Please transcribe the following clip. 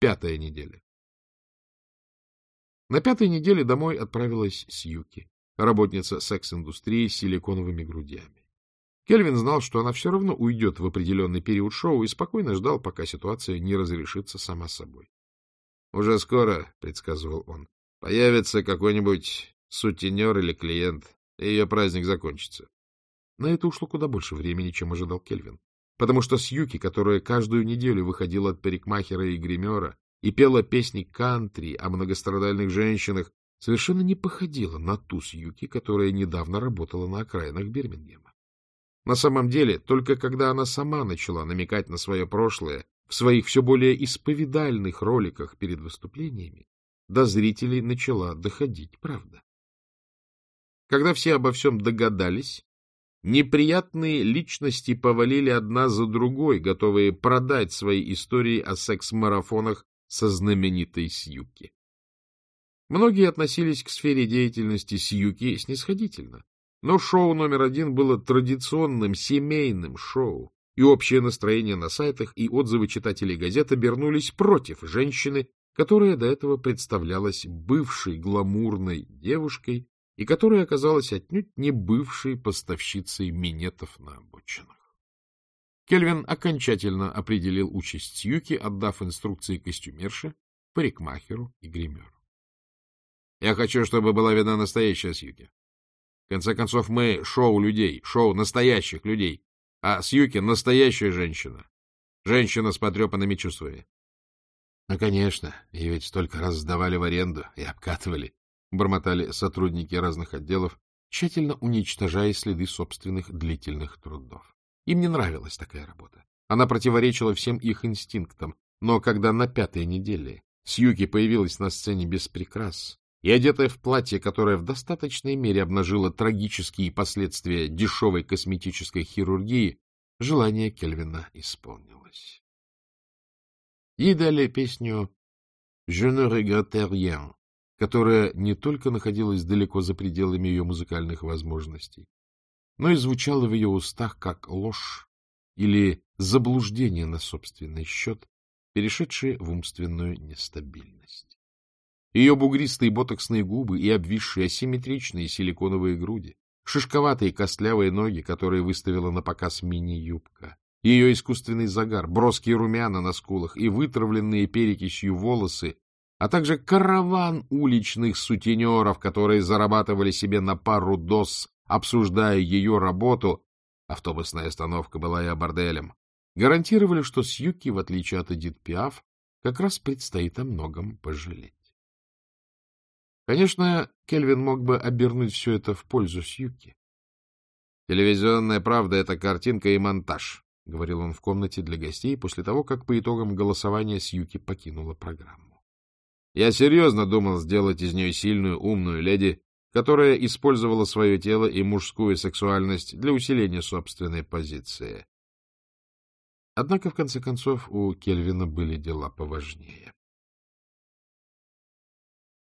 Пятая неделя. На пятой неделе домой отправилась Сьюки, работница секс-индустрии с силиконовыми грудями. Кельвин знал, что она все равно уйдет в определенный период шоу и спокойно ждал, пока ситуация не разрешится сама собой. — Уже скоро, — предсказывал он, — появится какой-нибудь сутенер или клиент, и ее праздник закончится. На это ушло куда больше времени, чем ожидал Кельвин, потому что Сьюки, которая каждую неделю выходила от парикмахера и гримера, и пела песни кантри о многострадальных женщинах, совершенно не походила на ту Сьюки, которая недавно работала на окраинах Бирмингема. На самом деле, только когда она сама начала намекать на свое прошлое в своих все более исповедальных роликах перед выступлениями, до зрителей начала доходить правда. Когда все обо всем догадались, неприятные личности повалили одна за другой, готовые продать свои истории о секс-марафонах со знаменитой Сьюки. Многие относились к сфере деятельности Сьюки снисходительно, но шоу номер один было традиционным семейным шоу, и общее настроение на сайтах и отзывы читателей газет обернулись против женщины, которая до этого представлялась бывшей гламурной девушкой и которая оказалась отнюдь не бывшей поставщицей минетов на обочинах. Кельвин окончательно определил участь Сьюки, отдав инструкции костюмерше, парикмахеру и гримеру. — Я хочу, чтобы была видна настоящая Сьюки. В конце концов, мы шоу людей, шоу настоящих людей, а Сьюки — настоящая женщина. Женщина с потрепанными чувствами. — Ну, конечно, ее ведь столько раз сдавали в аренду и обкатывали, — бормотали сотрудники разных отделов, тщательно уничтожая следы собственных длительных трудов. Им не нравилась такая работа. Она противоречила всем их инстинктам. Но когда на пятой неделе Сьюки появилась на сцене без прикрас и одетая в платье, которое в достаточной мере обнажило трагические последствия дешевой косметической хирургии, желание Кельвина исполнилось. Ей дали песню «Je ne regrette rien», которая не только находилась далеко за пределами ее музыкальных возможностей, но и звучало в ее устах как ложь или заблуждение на собственный счет, перешедшее в умственную нестабильность. Ее бугристые ботоксные губы и обвисшие асимметричные силиконовые груди, шишковатые костлявые ноги, которые выставила на показ мини-юбка, ее искусственный загар, броские румяна на скулах и вытравленные перекисью волосы, а также караван уличных сутенеров, которые зарабатывали себе на пару доз обсуждая ее работу, автобусная остановка была и борделем, гарантировали, что Сьюки, в отличие от Эдит Пиаф, как раз предстоит о многом пожалеть. Конечно, Кельвин мог бы обернуть все это в пользу Сьюки. «Телевизионная правда — это картинка и монтаж», — говорил он в комнате для гостей после того, как по итогам голосования Сьюки покинула программу. «Я серьезно думал сделать из нее сильную, умную леди, которая использовала свое тело и мужскую сексуальность для усиления собственной позиции. Однако, в конце концов, у Кельвина были дела поважнее.